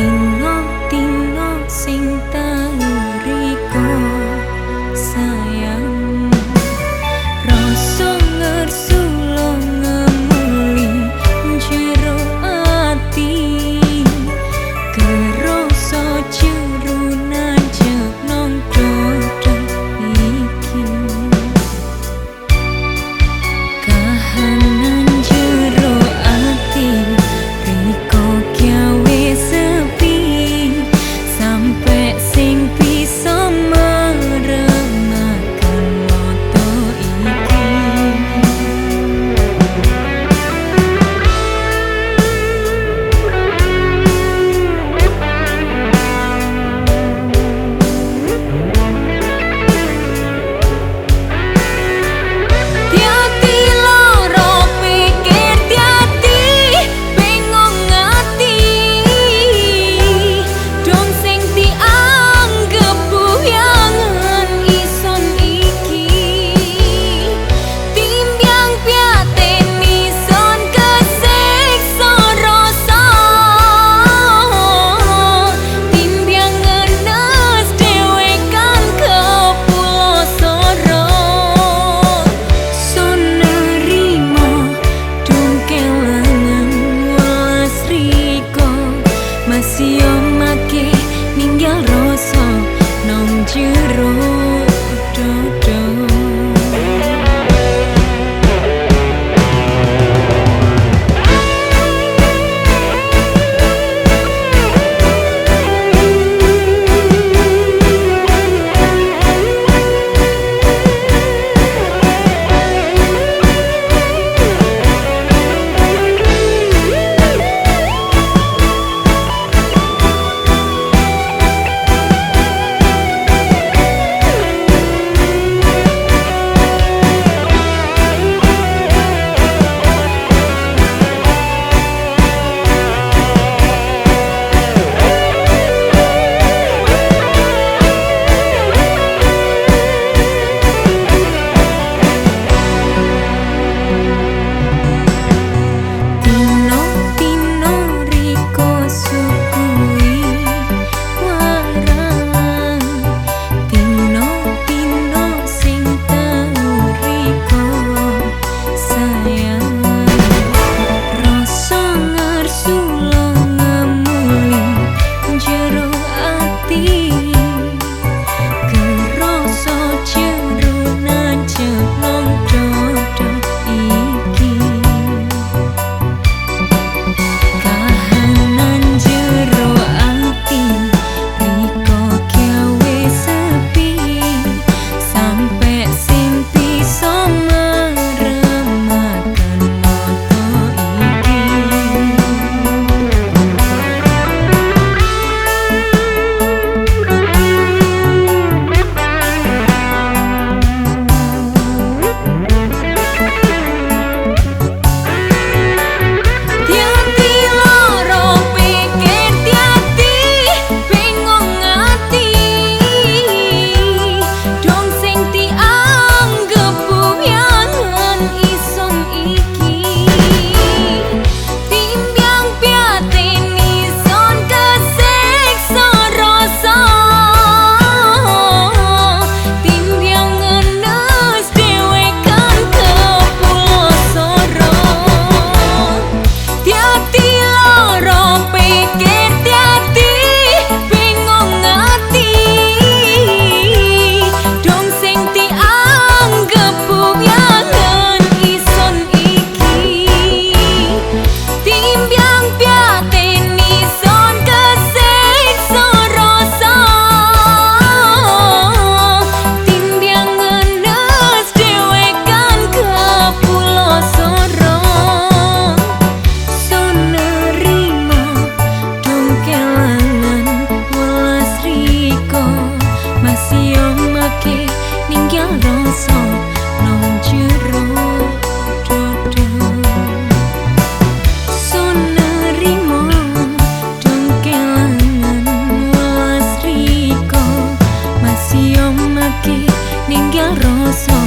听。lagi ninggal rasa.